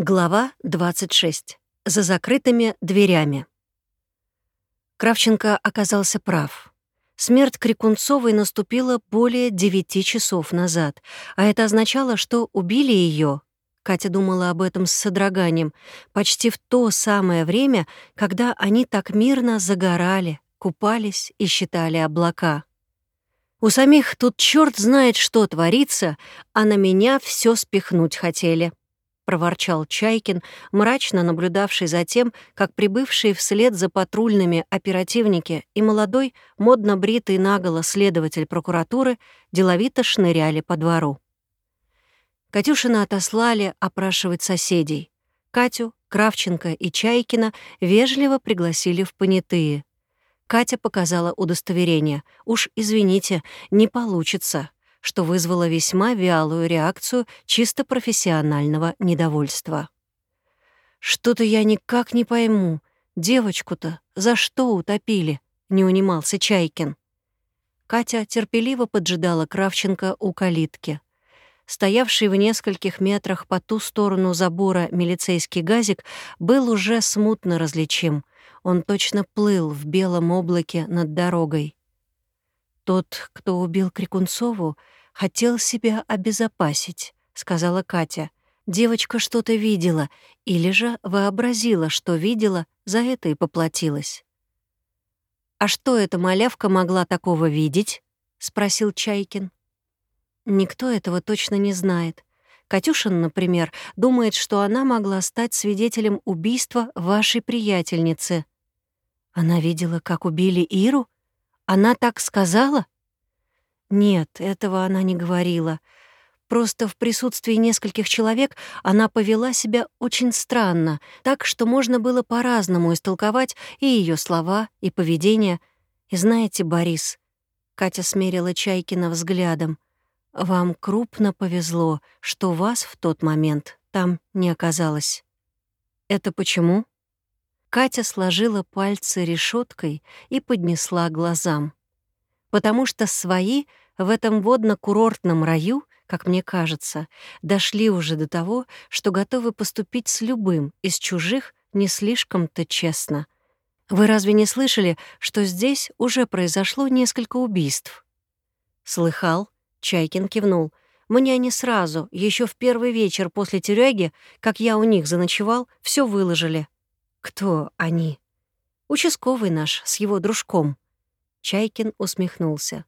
Глава 26. За закрытыми дверями. Кравченко оказался прав. Смерть Крикунцовой наступила более девяти часов назад, а это означало, что убили ее. Катя думала об этом с содроганием, почти в то самое время, когда они так мирно загорали, купались и считали облака. У самих тут черт знает, что творится, а на меня все спихнуть хотели проворчал Чайкин, мрачно наблюдавший за тем, как прибывшие вслед за патрульными оперативники и молодой, модно бритый наголо следователь прокуратуры деловито шныряли по двору. Катюшина отослали опрашивать соседей. Катю, Кравченко и Чайкина вежливо пригласили в понятые. Катя показала удостоверение. «Уж извините, не получится что вызвало весьма вялую реакцию чисто профессионального недовольства. «Что-то я никак не пойму. Девочку-то за что утопили?» — не унимался Чайкин. Катя терпеливо поджидала Кравченко у калитки. Стоявший в нескольких метрах по ту сторону забора милицейский газик был уже смутно различим. Он точно плыл в белом облаке над дорогой. Тот, кто убил Крикунцову, хотел себя обезопасить, сказала Катя. Девочка что-то видела или же вообразила, что видела, за это и поплатилась. «А что эта малявка могла такого видеть?» — спросил Чайкин. «Никто этого точно не знает. Катюшин, например, думает, что она могла стать свидетелем убийства вашей приятельницы. Она видела, как убили Иру? Она так сказала? Нет, этого она не говорила. Просто в присутствии нескольких человек она повела себя очень странно, так что можно было по-разному истолковать и ее слова, и поведение. И знаете, Борис, Катя смерила Чайкина взглядом, вам крупно повезло, что вас в тот момент там не оказалось. Это почему? Катя сложила пальцы решеткой и поднесла глазам. Потому что свои в этом водно-курортном раю, как мне кажется, дошли уже до того, что готовы поступить с любым из чужих не слишком-то честно. Вы разве не слышали, что здесь уже произошло несколько убийств? Слыхал? Чайкин кивнул. Мне они сразу, еще в первый вечер после тюряги, как я у них заночевал, все выложили. «Кто они?» «Участковый наш, с его дружком». Чайкин усмехнулся.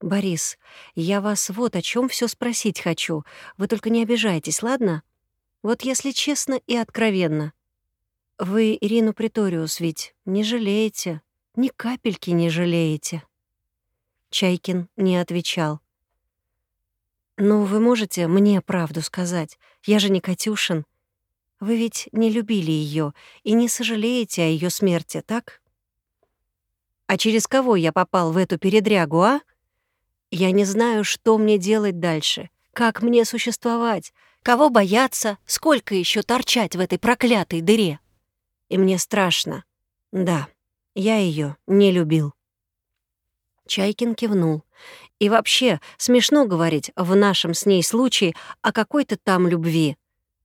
«Борис, я вас вот о чем все спросить хочу. Вы только не обижайтесь, ладно? Вот если честно и откровенно. Вы Ирину Приториус ведь не жалеете, ни капельки не жалеете». Чайкин не отвечал. «Ну, вы можете мне правду сказать? Я же не Катюшин. Вы ведь не любили ее и не сожалеете о ее смерти, так? А через кого я попал в эту передрягу, а? Я не знаю, что мне делать дальше, как мне существовать, кого бояться, сколько еще торчать в этой проклятой дыре. И мне страшно. Да, я ее не любил. Чайкин кивнул. И вообще, смешно говорить в нашем с ней случае о какой-то там любви.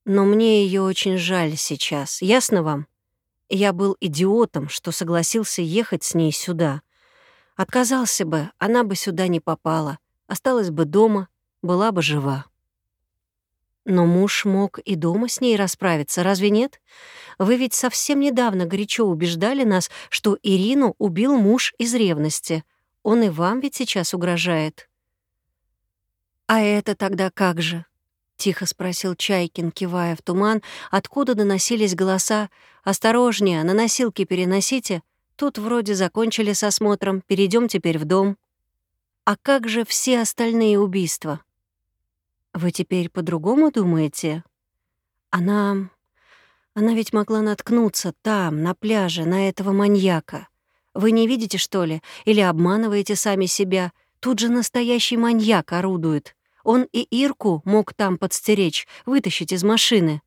Но мне ее очень жаль сейчас, ясно вам? Я был идиотом, что согласился ехать с ней сюда. Отказался бы, она бы сюда не попала, осталась бы дома, была бы жива. Но муж мог и дома с ней расправиться, разве нет? Вы ведь совсем недавно горячо убеждали нас, что Ирину убил муж из ревности. Он и вам ведь сейчас угрожает. А это тогда как же? — тихо спросил Чайкин, кивая в туман, откуда доносились голоса. «Осторожнее, на носилки переносите. Тут вроде закончили с осмотром, перейдем теперь в дом». «А как же все остальные убийства?» «Вы теперь по-другому думаете?» «Она... она ведь могла наткнуться там, на пляже, на этого маньяка. Вы не видите, что ли? Или обманываете сами себя? Тут же настоящий маньяк орудует. Он и Ирку мог там подстеречь, вытащить из машины.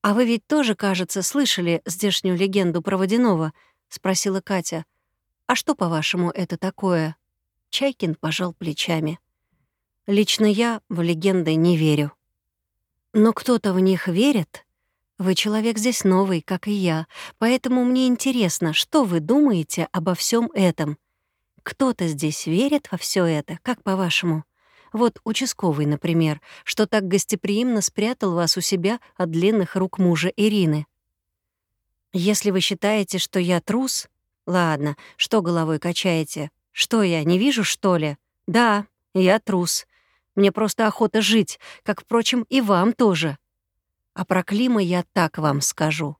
«А вы ведь тоже, кажется, слышали здешнюю легенду про Водянова?» — спросила Катя. «А что, по-вашему, это такое?» Чайкин пожал плечами. «Лично я в легенды не верю». Но кто-то в них верит? Вы человек здесь новый, как и я, поэтому мне интересно, что вы думаете обо всем этом. Кто-то здесь верит во все это, как по-вашему? Вот участковый, например, что так гостеприимно спрятал вас у себя от длинных рук мужа Ирины. Если вы считаете, что я трус... Ладно, что головой качаете? Что я, не вижу, что ли? Да, я трус. Мне просто охота жить, как, впрочем, и вам тоже. А про Клима я так вам скажу.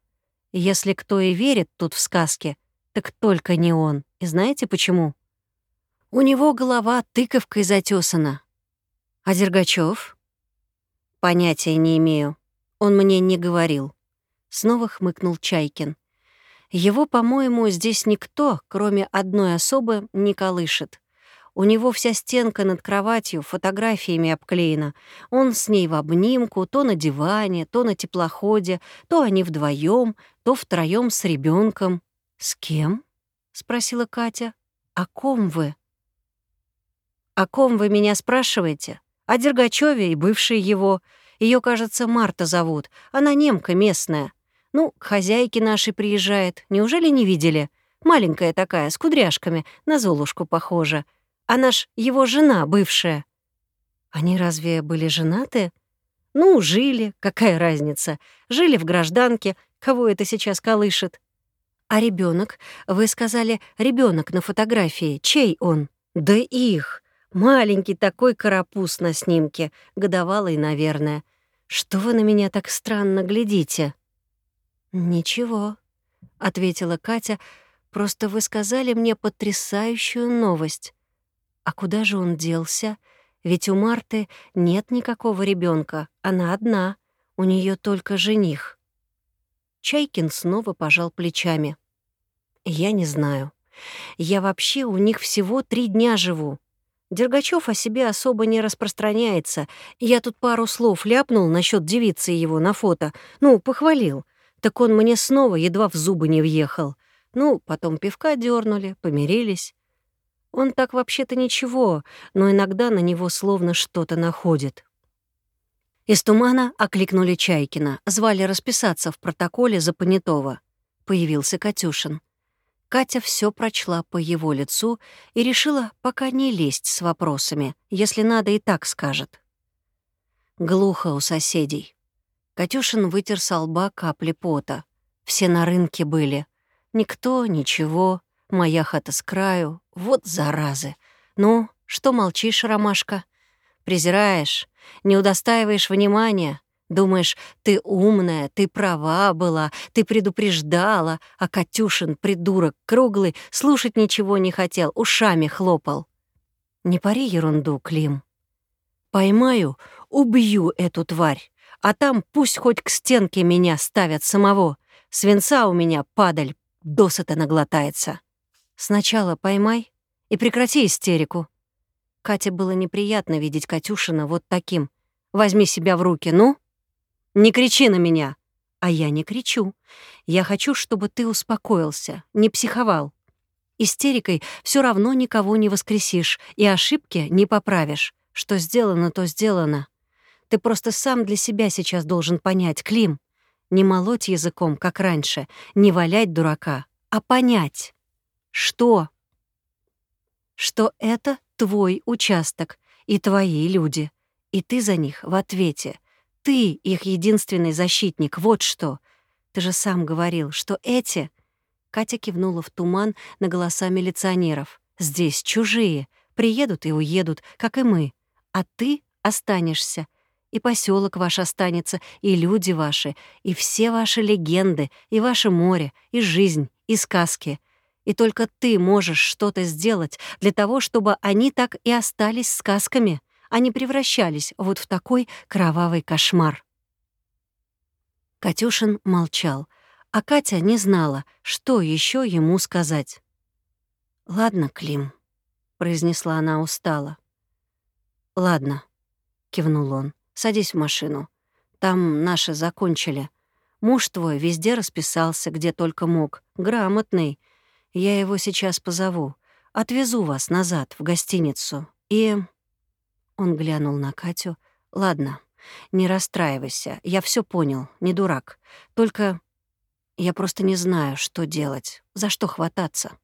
Если кто и верит тут в сказки, так только не он. И знаете почему? У него голова тыковкой затесана. А Дергачев? Понятия не имею. Он мне не говорил. Снова хмыкнул Чайкин. Его, по-моему, здесь никто, кроме одной особы, не колышет. У него вся стенка над кроватью фотографиями обклеена. Он с ней в обнимку, то на диване, то на теплоходе, то они вдвоем, то втроем с ребенком. «С кем?» — спросила Катя. «О ком вы?» «О ком вы меня спрашиваете? О Дергачеве и бывшей его. Ее, кажется, Марта зовут. Она немка местная. Ну, к хозяйке нашей приезжает. Неужели не видели? Маленькая такая, с кудряшками, на Золушку похожа. Она ж его жена бывшая. Они разве были женаты? Ну, жили, какая разница. Жили в гражданке, кого это сейчас колышет. А ребенок? Вы сказали, ребенок на фотографии. Чей он? Да их. Маленький такой карапуз на снимке, годовалый, наверное. Что вы на меня так странно глядите? «Ничего», — ответила Катя, — «просто вы сказали мне потрясающую новость. А куда же он делся? Ведь у Марты нет никакого ребенка, она одна, у нее только жених». Чайкин снова пожал плечами. «Я не знаю. Я вообще у них всего три дня живу. Дергачев о себе особо не распространяется. Я тут пару слов ляпнул насчет девицы его на фото. Ну, похвалил. Так он мне снова едва в зубы не въехал. Ну, потом пивка дернули, помирились. Он так вообще-то ничего, но иногда на него словно что-то находит. Из тумана окликнули Чайкина, звали расписаться в протоколе за понятого. Появился Катюшин. Катя все прочла по его лицу и решила пока не лезть с вопросами, если надо и так скажет. Глухо у соседей. Катюшин вытер со лба капли пота. Все на рынке были. Никто, ничего. Моя хата с краю. Вот заразы. Ну, что молчишь, ромашка? Презираешь, не удостаиваешь внимания. Думаешь, ты умная, ты права была, ты предупреждала, а Катюшин, придурок круглый, слушать ничего не хотел, ушами хлопал. Не пари ерунду, Клим. Поймаю, убью эту тварь. А там пусть хоть к стенке меня ставят самого. Свинца у меня, падаль, досыта наглотается. Сначала поймай и прекрати истерику. Кате было неприятно видеть Катюшина вот таким. Возьми себя в руки, ну? Не кричи на меня. А я не кричу. Я хочу, чтобы ты успокоился, не психовал. Истерикой все равно никого не воскресишь и ошибки не поправишь. Что сделано, то сделано. Ты просто сам для себя сейчас должен понять, Клим. Не молоть языком, как раньше, не валять дурака, а понять. Что? Что это твой участок и твои люди, и ты за них в ответе. Ты их единственный защитник, вот что. Ты же сам говорил, что эти... Катя кивнула в туман на голоса милиционеров. «Здесь чужие. Приедут и уедут, как и мы. А ты останешься и поселок ваш останется, и люди ваши, и все ваши легенды, и ваше море, и жизнь, и сказки. И только ты можешь что-то сделать для того, чтобы они так и остались сказками, не превращались вот в такой кровавый кошмар. Катюшин молчал, а Катя не знала, что еще ему сказать. «Ладно, Клим», — произнесла она устало. «Ладно», — кивнул он. Садись в машину. Там наши закончили. Муж твой везде расписался, где только мог. Грамотный. Я его сейчас позову. Отвезу вас назад, в гостиницу. И...» Он глянул на Катю. «Ладно, Не расстраивайся, я все понял, не дурак. Только я просто не знаю, что делать, за что хвататься.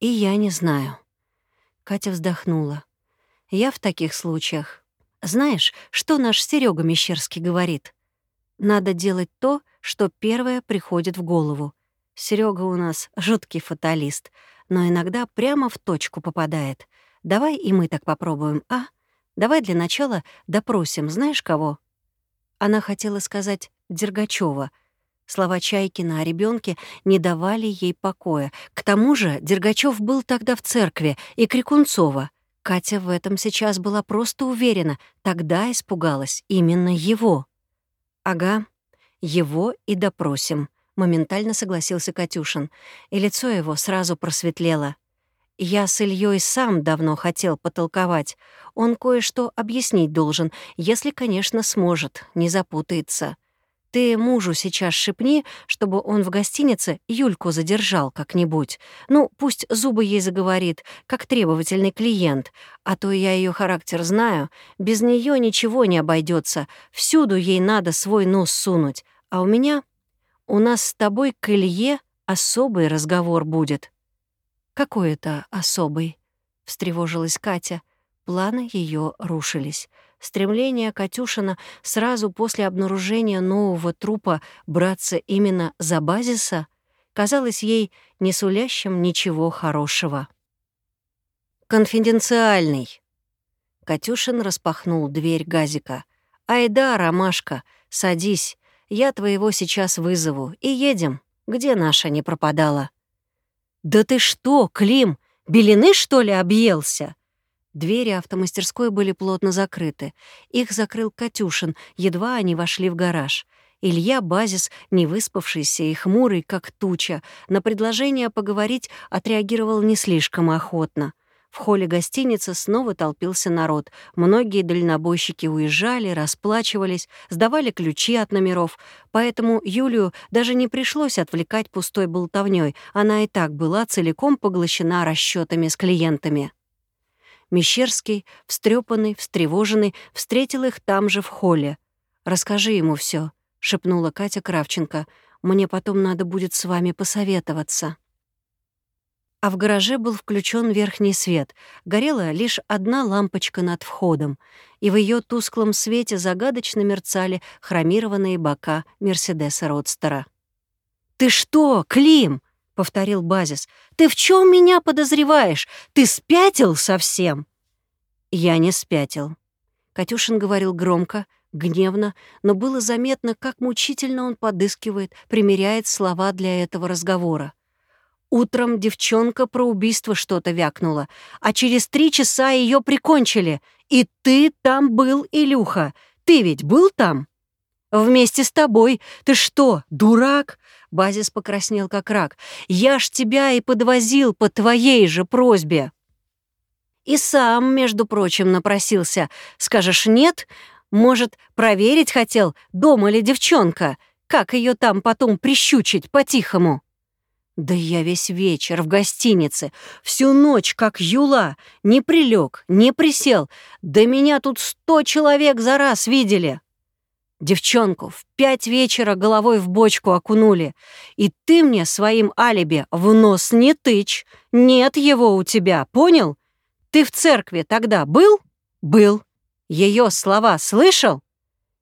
И я не знаю. Катя вздохнула. Я в таких случаях. Знаешь, что наш Серега Мещерский говорит? Надо делать то, что первое приходит в голову. Серега у нас жуткий фаталист, но иногда прямо в точку попадает. Давай и мы так попробуем, а? Давай для начала допросим, знаешь кого? Она хотела сказать Дергачева. Слова Чайкина о ребенке не давали ей покоя. К тому же Дергачев был тогда в церкви, и Крикунцова. Катя в этом сейчас была просто уверена, тогда испугалась именно его. «Ага, его и допросим», — моментально согласился Катюшин, и лицо его сразу просветлело. «Я с Ильей сам давно хотел потолковать. Он кое-что объяснить должен, если, конечно, сможет, не запутается. Ты мужу сейчас шепни, чтобы он в гостинице Юльку задержал как-нибудь. Ну, пусть зубы ей заговорит, как требовательный клиент. А то я ее характер знаю. Без нее ничего не обойдется. Всюду ей надо свой нос сунуть. А у меня... У нас с тобой к Илье особый разговор будет». «Какой это особый?» — встревожилась Катя. Планы ее рушились. Стремление Катюшина сразу после обнаружения нового трупа браться именно за базиса казалось ей не сулящим ничего хорошего. «Конфиденциальный». Катюшин распахнул дверь газика. «Айда, Ромашка, садись. Я твоего сейчас вызову. И едем. Где наша не пропадала?» «Да ты что, Клим, белины, что ли, объелся?» Двери автомастерской были плотно закрыты. Их закрыл Катюшин, едва они вошли в гараж. Илья Базис, не выспавшийся и хмурый, как туча, на предложение поговорить отреагировал не слишком охотно. В холле гостиницы снова толпился народ. Многие дальнобойщики уезжали, расплачивались, сдавали ключи от номеров. Поэтому Юлию даже не пришлось отвлекать пустой болтовнёй. Она и так была целиком поглощена расчетами с клиентами. Мещерский, встрепанный, встревоженный, встретил их там же в холле. «Расскажи ему все, шепнула Катя Кравченко. «Мне потом надо будет с вами посоветоваться». А в гараже был включен верхний свет. Горела лишь одна лампочка над входом, и в ее тусклом свете загадочно мерцали хромированные бока Мерседеса Родстера. «Ты что, Клим?» — повторил Базис. «Ты в чем меня подозреваешь? Ты спятил совсем?» «Я не спятил». Катюшин говорил громко, гневно, но было заметно, как мучительно он подыскивает, примеряет слова для этого разговора. Утром девчонка про убийство что-то вякнула, а через три часа ее прикончили. И ты там был, Илюха. Ты ведь был там? Вместе с тобой. Ты что, дурак? Базис покраснел как рак. «Я ж тебя и подвозил по твоей же просьбе». «И сам, между прочим, напросился. Скажешь, нет? Может, проверить хотел, дома ли девчонка? Как ее там потом прищучить по-тихому?» «Да я весь вечер в гостинице, всю ночь как юла, не прилег, не присел. Да меня тут сто человек за раз видели». Девчонку в пять вечера головой в бочку окунули. И ты мне своим алиби в нос не тычь. Нет его у тебя, понял? Ты в церкви тогда был? Был. Ее слова слышал?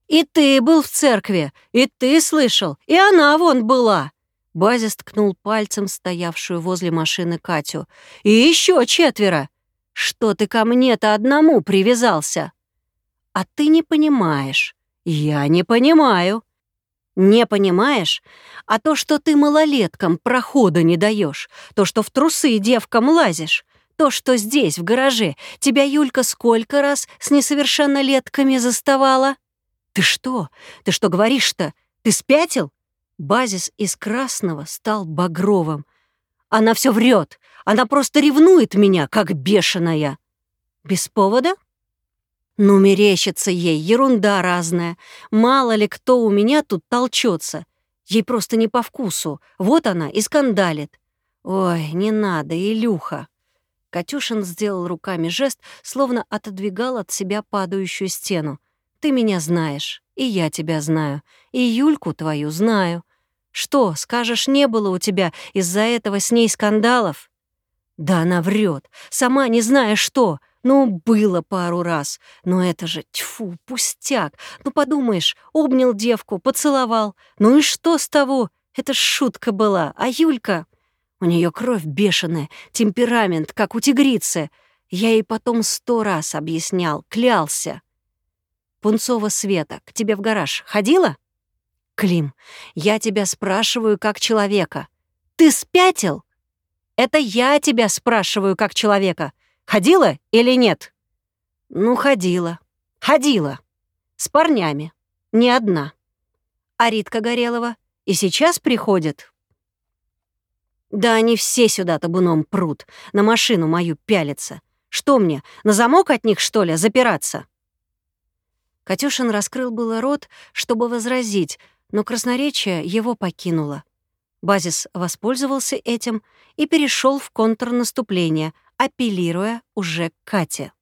И ты был в церкви, и ты слышал, и она вон была. Базис ткнул пальцем стоявшую возле машины Катю. И еще четверо. Что ты ко мне-то одному привязался? А ты не понимаешь. «Я не понимаю». «Не понимаешь? А то, что ты малолеткам прохода не даешь, то, что в трусы девкам лазишь, то, что здесь, в гараже, тебя Юлька сколько раз с несовершеннолетками заставала? Ты что? Ты что говоришь-то? Ты спятил?» Базис из красного стал багровым. «Она все врет. Она просто ревнует меня, как бешеная». «Без повода?» Ну, мерещится ей, ерунда разная. Мало ли кто у меня тут толчется. Ей просто не по вкусу. Вот она и скандалит. Ой, не надо, Илюха. Катюшин сделал руками жест, словно отодвигал от себя падающую стену. Ты меня знаешь, и я тебя знаю, и Юльку твою знаю. Что, скажешь, не было у тебя из-за этого с ней скандалов? Да она врет, сама не зная что. Ну, было пару раз. Но это же, тьфу, пустяк. Ну, подумаешь, обнял девку, поцеловал. Ну и что с того? Это шутка была. А Юлька... У нее кровь бешеная, темперамент, как у тигрицы. Я ей потом сто раз объяснял, клялся. Пунцова Света, к тебе в гараж ходила? Клим, я тебя спрашиваю как человека. Ты спятил? Это я тебя спрашиваю как человека. Ходила или нет? Ну, ходила. Ходила. С парнями. Не одна. А Ритка Горелова и сейчас приходит? Да они все сюда табуном прут, на машину мою пялятся. Что мне, на замок от них, что ли, запираться? Катюшин раскрыл было рот, чтобы возразить, но красноречие его покинуло. Базис воспользовался этим и перешел в контрнаступление, апеллируя уже к Кате.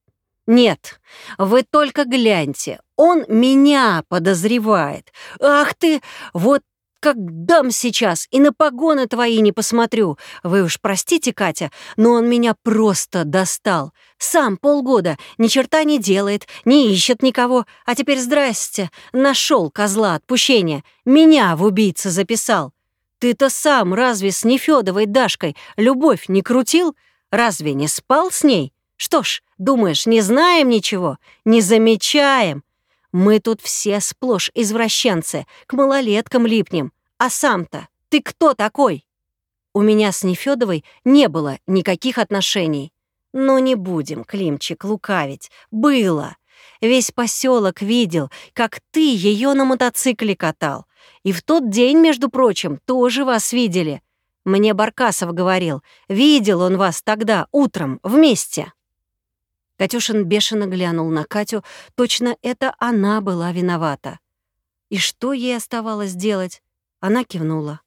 «Нет, вы только гляньте, он меня подозревает. Ах ты, вот как дам сейчас, и на погоны твои не посмотрю. Вы уж простите, Катя, но он меня просто достал. Сам полгода ни черта не делает, не ищет никого. А теперь здрасте, нашел козла отпущения. Меня в убийце записал. Ты-то сам разве с Нефёдовой Дашкой любовь не крутил? Разве не спал с ней? Что ж, думаешь, не знаем ничего? Не замечаем? Мы тут все сплошь извращенцы, к малолеткам липнем. А сам-то ты кто такой? У меня с Нефёдовой не было никаких отношений. Но не будем, Климчик, лукавить. Было. Весь поселок видел, как ты ее на мотоцикле катал. И в тот день, между прочим, тоже вас видели. Мне Баркасов говорил, видел он вас тогда, утром, вместе. Катюшин бешено глянул на Катю, точно это она была виновата. И что ей оставалось делать? Она кивнула.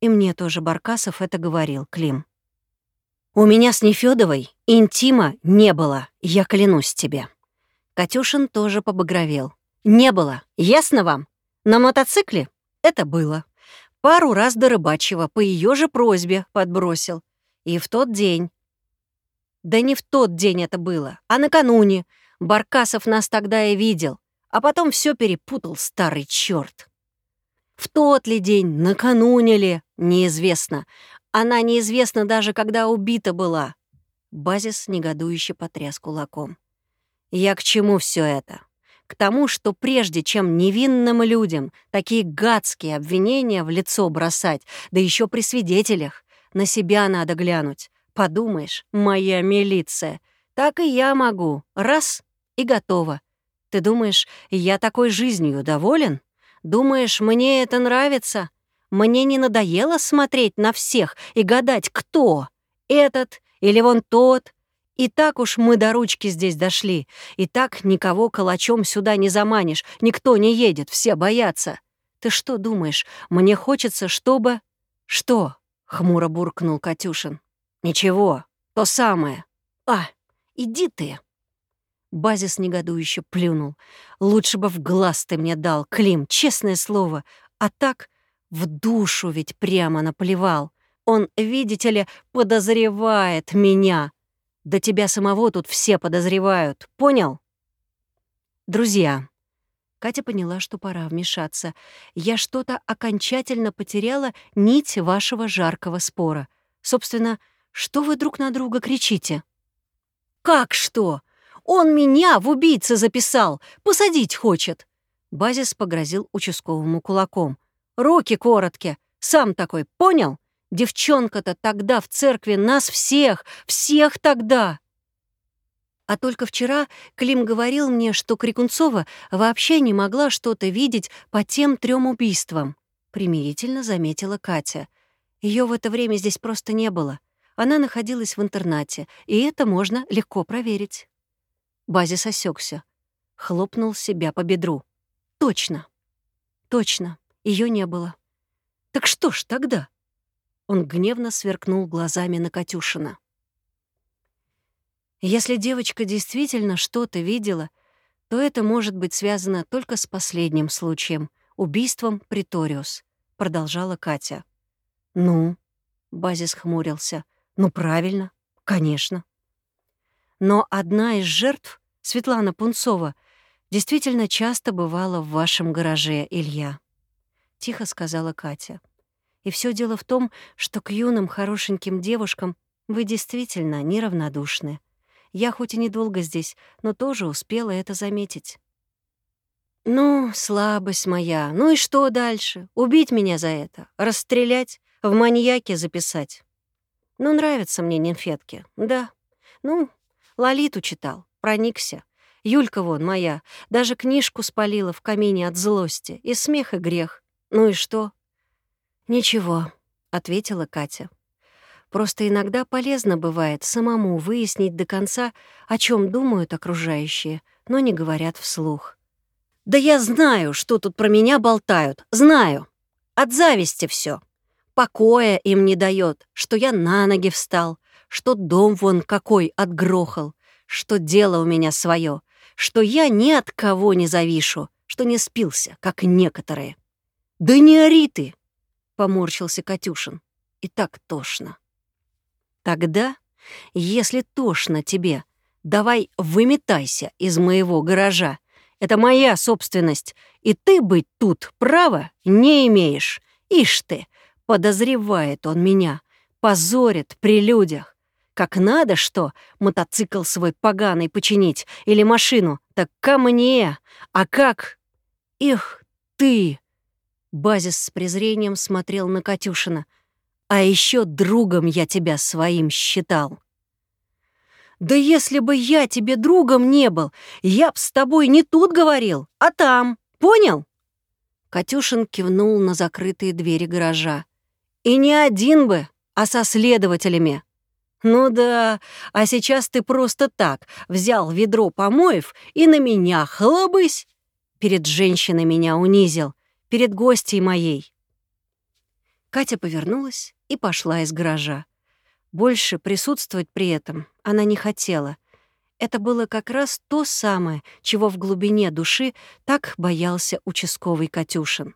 И мне тоже Баркасов это говорил, Клим. «У меня с Нефёдовой интима не было, я клянусь тебе». Катюшин тоже побагровел. «Не было, ясно вам? На мотоцикле это было. Пару раз до рыбачьего по ее же просьбе подбросил. И в тот день, да не в тот день это было, а накануне. Баркасов нас тогда и видел, а потом все перепутал старый черт. В тот ли день, накануне ли, неизвестно. Она неизвестна даже, когда убита была. Базис негодующе потряс кулаком. Я к чему все это? К тому, что прежде чем невинным людям такие гадские обвинения в лицо бросать, да еще при свидетелях, на себя надо глянуть. Подумаешь, моя милиция. Так и я могу. Раз — и готово. Ты думаешь, я такой жизнью доволен? Думаешь, мне это нравится? Мне не надоело смотреть на всех и гадать, кто? Этот или вон тот? И так уж мы до ручки здесь дошли. И так никого калачом сюда не заманишь. Никто не едет, все боятся. Ты что думаешь, мне хочется, чтобы... Что? — хмуро буркнул Катюшин. «Ничего, то самое. А, иди ты!» Базис негодующе плюнул. «Лучше бы в глаз ты мне дал, Клим, честное слово. А так в душу ведь прямо наплевал. Он, видите ли, подозревает меня. Да тебя самого тут все подозревают, понял?» «Друзья», Катя поняла, что пора вмешаться. «Я что-то окончательно потеряла нить вашего жаркого спора. Собственно, что вы друг на друга кричите?» «Как что? Он меня в убийце записал! Посадить хочет!» Базис погрозил участковому кулаком. «Руки короткие! Сам такой, понял? Девчонка-то тогда в церкви нас всех, всех тогда!» А только вчера Клим говорил мне, что Крикунцова вообще не могла что-то видеть по тем трем убийствам. Примирительно заметила Катя. Ее в это время здесь просто не было. Она находилась в интернате, и это можно легко проверить. Базис осекся, хлопнул себя по бедру. Точно. Точно. Ее не было. Так что ж тогда? Он гневно сверкнул глазами на Катюшина. Если девочка действительно что-то видела, то это может быть связано только с последним случаем — убийством Приториус, — продолжала Катя. «Ну?» — Базис хмурился. «Ну, правильно, конечно». Но одна из жертв, Светлана Пунцова, действительно часто бывала в вашем гараже, Илья. Тихо сказала Катя. И все дело в том, что к юным хорошеньким девушкам вы действительно неравнодушны. Я хоть и недолго здесь, но тоже успела это заметить. «Ну, слабость моя. Ну и что дальше? Убить меня за это? Расстрелять? В маньяке записать? Ну, нравятся мне нимфетки. Да. Ну, Лолиту читал, проникся. Юлька вон моя, даже книжку спалила в камине от злости. И смех, и грех. Ну и что? «Ничего», — ответила Катя. «Просто иногда полезно бывает самому выяснить до конца, о чем думают окружающие, но не говорят вслух». «Да я знаю, что тут про меня болтают, знаю. От зависти все. Покоя им не дает, что я на ноги встал, что дом вон какой отгрохал, что дело у меня свое, что я ни от кого не завишу, что не спился, как некоторые». «Да не ори ты!» — поморщился Катюшин. «И так тошно». «Тогда, если тошно тебе, давай выметайся из моего гаража. Это моя собственность, и ты быть тут права не имеешь. Ишь ты, подозревает он меня, позорит при людях. Как надо что, мотоцикл свой поганый починить или машину, так ко мне. А как? Их ты!» Базис с презрением смотрел на Катюшина. «А еще другом я тебя своим считал». «Да если бы я тебе другом не был, я б с тобой не тут говорил, а там, понял?» Катюшин кивнул на закрытые двери гаража. «И не один бы, а со следователями». «Ну да, а сейчас ты просто так взял ведро помоев и на меня хлобысь!» Перед женщиной меня унизил перед гостьей моей». Катя повернулась и пошла из гаража. Больше присутствовать при этом она не хотела. Это было как раз то самое, чего в глубине души так боялся участковый Катюшин.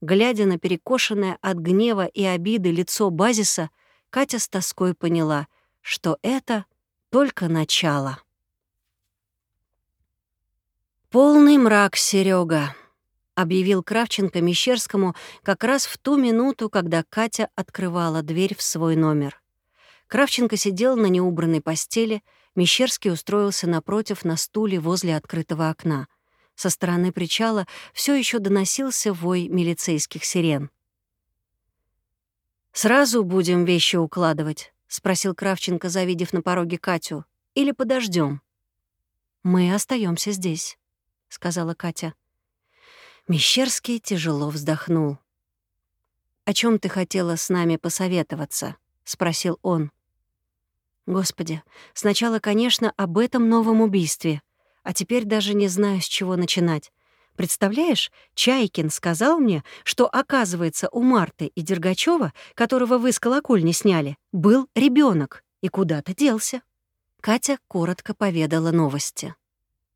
Глядя на перекошенное от гнева и обиды лицо Базиса, Катя с тоской поняла, что это только начало. Полный мрак, Серега объявил Кравченко Мещерскому как раз в ту минуту, когда Катя открывала дверь в свой номер. Кравченко сидел на неубранной постели, Мещерский устроился напротив на стуле возле открытого окна. Со стороны причала все еще доносился вой милицейских сирен. «Сразу будем вещи укладывать?» — спросил Кравченко, завидев на пороге Катю. «Или подождем? «Мы остаемся здесь», — сказала Катя. Мещерский тяжело вздохнул. «О чем ты хотела с нами посоветоваться?» — спросил он. «Господи, сначала, конечно, об этом новом убийстве, а теперь даже не знаю, с чего начинать. Представляешь, Чайкин сказал мне, что, оказывается, у Марты и Дергачева, которого вы с колокольни сняли, был ребенок и куда-то делся». Катя коротко поведала новости.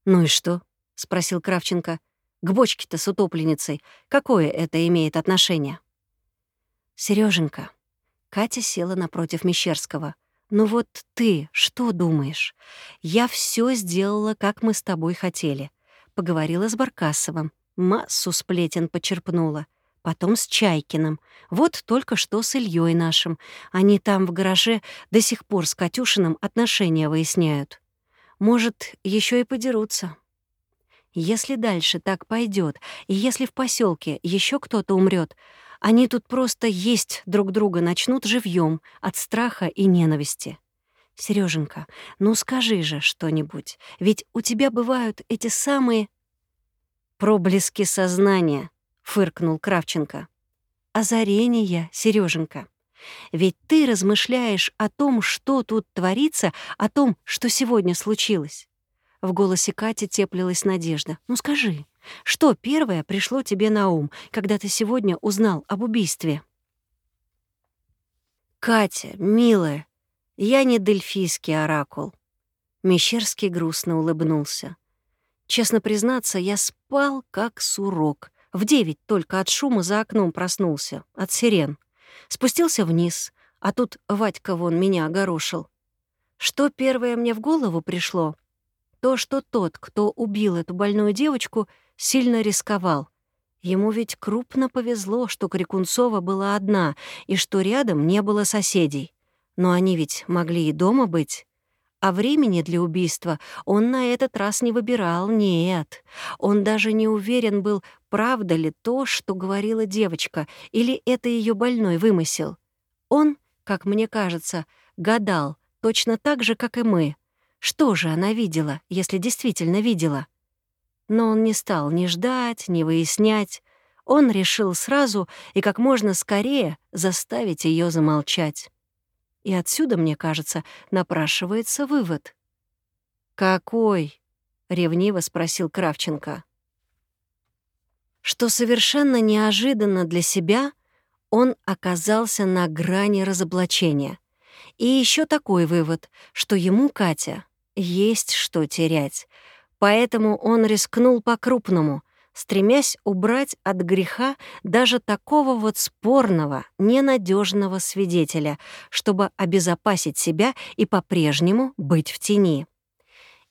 «Ну и что?» — спросил Кравченко. К бочке-то с утопленницей. Какое это имеет отношение? Сереженька, Катя села напротив Мещерского. «Ну вот ты что думаешь? Я все сделала, как мы с тобой хотели. Поговорила с Баркасовым, массу сплетен почерпнула. Потом с Чайкиным. Вот только что с Ильей нашим. Они там в гараже до сих пор с Катюшиным отношения выясняют. Может, еще и подерутся. Если дальше так пойдет, и если в поселке еще кто-то умрет, они тут просто есть друг друга начнут живьем от страха и ненависти. Сереженька, ну скажи же что-нибудь, ведь у тебя бывают эти самые проблески сознания, фыркнул Кравченко. Озарения, Сереженька. Ведь ты размышляешь о том, что тут творится, о том, что сегодня случилось. В голосе Кати теплилась надежда. «Ну скажи, что первое пришло тебе на ум, когда ты сегодня узнал об убийстве?» «Катя, милая, я не дельфийский оракул». Мещерский грустно улыбнулся. Честно признаться, я спал как сурок. В девять только от шума за окном проснулся, от сирен. Спустился вниз, а тут Вадька вон меня огорошил. Что первое мне в голову пришло? То, что тот, кто убил эту больную девочку, сильно рисковал. Ему ведь крупно повезло, что Крикунцова была одна и что рядом не было соседей. Но они ведь могли и дома быть. А времени для убийства он на этот раз не выбирал, нет. Он даже не уверен был, правда ли то, что говорила девочка, или это ее больной вымысел. Он, как мне кажется, гадал, точно так же, как и мы. Что же она видела, если действительно видела? Но он не стал ни ждать, ни выяснять. Он решил сразу и как можно скорее заставить ее замолчать. И отсюда, мне кажется, напрашивается вывод. «Какой?» — ревниво спросил Кравченко. Что совершенно неожиданно для себя он оказался на грани разоблачения. И еще такой вывод, что ему, Катя, есть что терять. Поэтому он рискнул по-крупному, стремясь убрать от греха даже такого вот спорного, ненадежного свидетеля, чтобы обезопасить себя и по-прежнему быть в тени.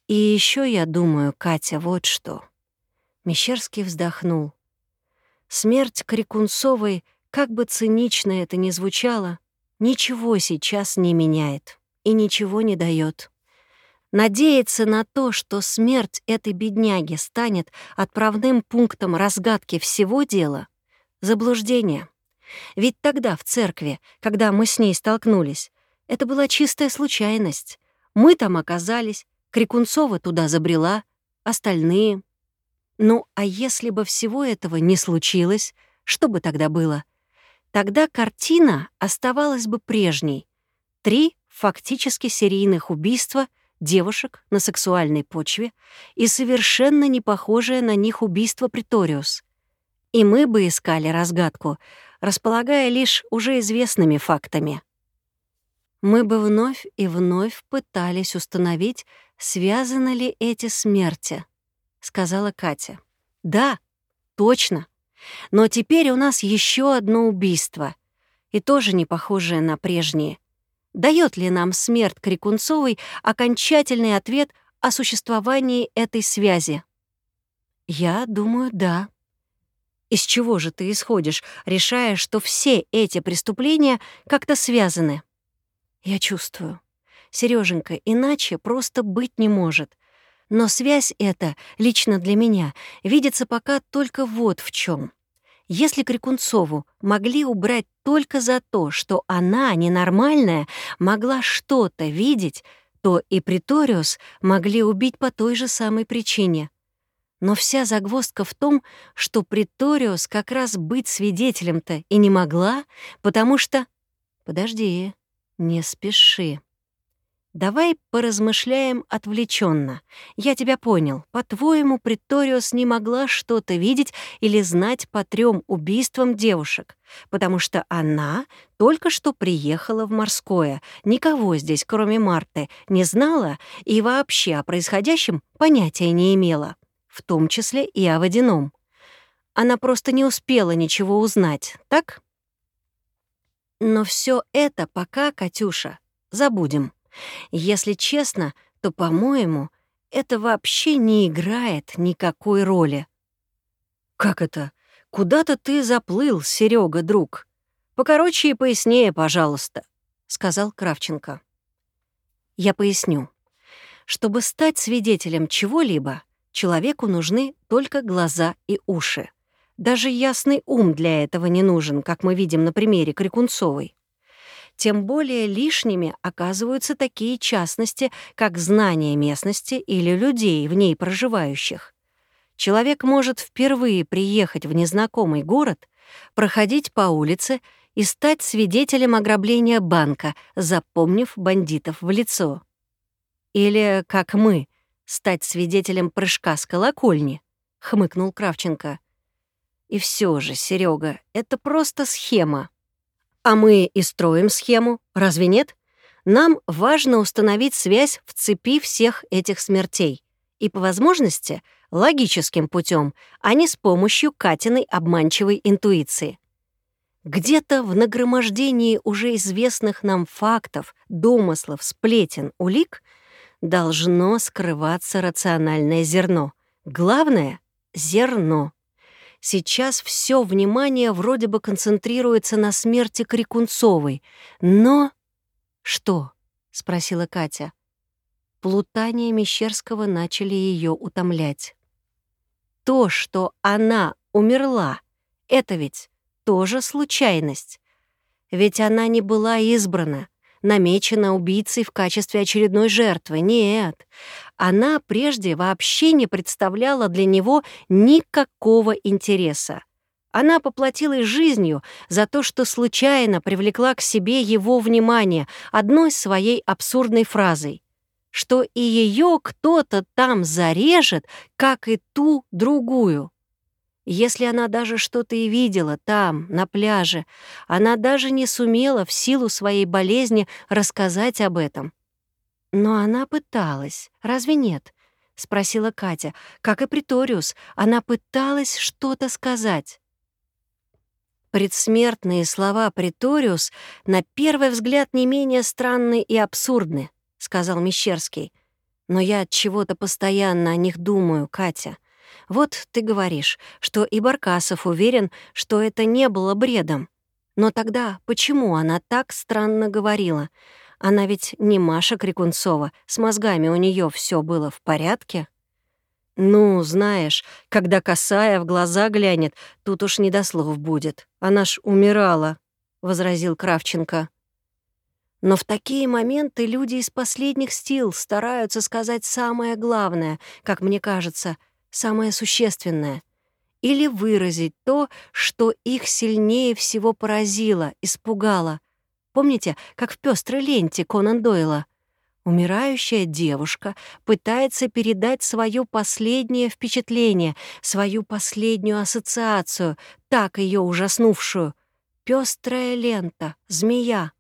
И еще я думаю, Катя, вот что. Мещерский вздохнул. Смерть Крикунцовой, как бы цинично это ни звучало, ничего сейчас не меняет и ничего не дает. Надеяться на то, что смерть этой бедняги станет отправным пунктом разгадки всего дела — заблуждение. Ведь тогда в церкви, когда мы с ней столкнулись, это была чистая случайность. Мы там оказались, Крикунцова туда забрела, остальные. Ну, а если бы всего этого не случилось, что бы тогда было? Тогда картина оставалась бы прежней. Три фактически серийных убийства — девушек на сексуальной почве и совершенно не похожее на них убийство Приториус. И мы бы искали разгадку, располагая лишь уже известными фактами. Мы бы вновь и вновь пытались установить, связаны ли эти смерти, — сказала Катя. Да, точно. Но теперь у нас еще одно убийство, и тоже не похожее на прежние — Дает ли нам смерть Крикунцовой окончательный ответ о существовании этой связи? Я думаю, да. Из чего же ты исходишь, решая, что все эти преступления как-то связаны? Я чувствую. Сереженька, иначе просто быть не может. Но связь эта, лично для меня, видится пока только вот в чем. Если Крикунцову могли убрать только за то, что она, ненормальная, могла что-то видеть, то и Приториус могли убить по той же самой причине. Но вся загвоздка в том, что Приториус как раз быть свидетелем-то и не могла, потому что... Подожди, не спеши. Давай поразмышляем отвлеченно. Я тебя понял. По-твоему, Приториус не могла что-то видеть или знать по трем убийствам девушек, потому что она только что приехала в морское, никого здесь, кроме Марты, не знала и вообще о происходящем понятия не имела, в том числе и о водяном. Она просто не успела ничего узнать, так? Но все это пока, Катюша, забудем. Если честно, то, по-моему, это вообще не играет никакой роли. «Как это? Куда-то ты заплыл, Серега, друг. Покороче и пояснее, пожалуйста», — сказал Кравченко. «Я поясню. Чтобы стать свидетелем чего-либо, человеку нужны только глаза и уши. Даже ясный ум для этого не нужен, как мы видим на примере Крикунцовой тем более лишними оказываются такие частности, как знание местности или людей, в ней проживающих. Человек может впервые приехать в незнакомый город, проходить по улице и стать свидетелем ограбления банка, запомнив бандитов в лицо. Или, как мы, стать свидетелем прыжка с колокольни, — хмыкнул Кравченко. И все же, Серега, это просто схема. А мы и строим схему, разве нет? Нам важно установить связь в цепи всех этих смертей и, по возможности, логическим путем, а не с помощью Катиной обманчивой интуиции. Где-то в нагромождении уже известных нам фактов, домыслов, сплетен, улик должно скрываться рациональное зерно. Главное — зерно. Сейчас все внимание вроде бы концентрируется на смерти Крикунцовой, но... «Что?» — спросила Катя. Плутания Мещерского начали ее утомлять. То, что она умерла, это ведь тоже случайность. Ведь она не была избрана, намечена убийцей в качестве очередной жертвы. Нет, она прежде вообще не представляла для него никакого интереса. Она поплатилась жизнью за то, что случайно привлекла к себе его внимание одной своей абсурдной фразой, что и ее кто-то там зарежет, как и ту другую. Если она даже что-то и видела там, на пляже, она даже не сумела в силу своей болезни рассказать об этом. Но она пыталась, разве нет? — спросила Катя. Как и Приториус, она пыталась что-то сказать. Предсмертные слова Приториус на первый взгляд не менее странны и абсурдны, — сказал Мещерский. Но я от чего-то постоянно о них думаю, Катя. Вот ты говоришь, что и Баркасов уверен, что это не было бредом. Но тогда почему она так странно говорила? Она ведь не Маша Крикунцова, с мозгами у нее все было в порядке. Ну, знаешь, когда косая в глаза глянет, тут уж не до слов будет. Она ж умирала, — возразил Кравченко. Но в такие моменты люди из последних сил стараются сказать самое главное, как мне кажется — самое существенное, или выразить то, что их сильнее всего поразило, испугало. Помните, как в пестрой ленте Конан Дойла? Умирающая девушка пытается передать свое последнее впечатление, свою последнюю ассоциацию, так ее ужаснувшую. Пестрая лента, змея.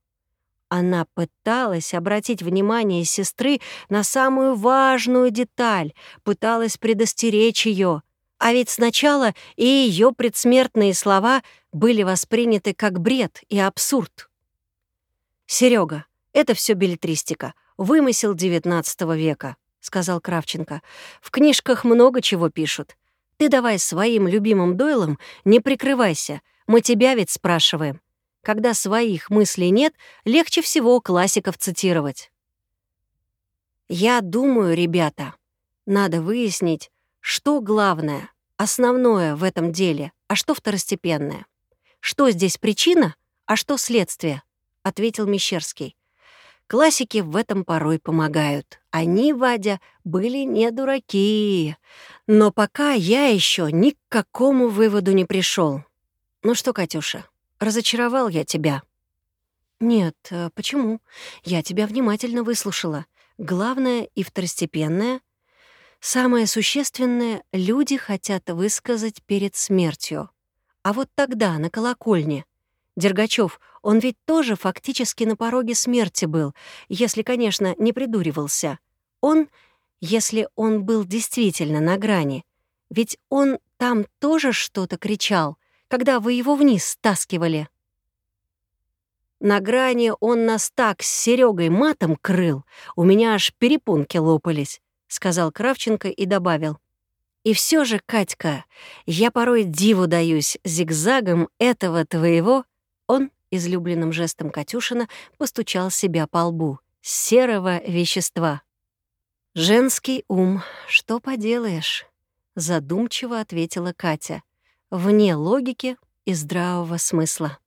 Она пыталась обратить внимание сестры на самую важную деталь, пыталась предостеречь ее. А ведь сначала и ее предсмертные слова были восприняты как бред и абсурд. Серега, это все билетристика, вымысел XIX века», — сказал Кравченко. «В книжках много чего пишут. Ты давай своим любимым Дойлом не прикрывайся, мы тебя ведь спрашиваем. Когда своих мыслей нет, легче всего классиков цитировать. Я думаю, ребята, надо выяснить, что главное, основное в этом деле, а что второстепенное. Что здесь причина, а что следствие, ответил Мещерский. Классики в этом порой помогают. Они, Вадя, были не дураки. Но пока я еще ни к какому выводу не пришел. Ну что, Катюша, Разочаровал я тебя». «Нет, э, почему? Я тебя внимательно выслушала. Главное и второстепенное. Самое существенное — люди хотят высказать перед смертью. А вот тогда, на колокольне, Дергачев, он ведь тоже фактически на пороге смерти был, если, конечно, не придуривался. Он, если он был действительно на грани, ведь он там тоже что-то кричал, когда вы его вниз стаскивали. На грани он нас так с Серегой матом крыл, у меня аж перепонки лопались, — сказал Кравченко и добавил. И все же, Катька, я порой диву даюсь зигзагом этого твоего... Он излюбленным жестом Катюшина постучал себя по лбу. Серого вещества. «Женский ум, что поделаешь?» Задумчиво ответила Катя вне логики и здравого смысла.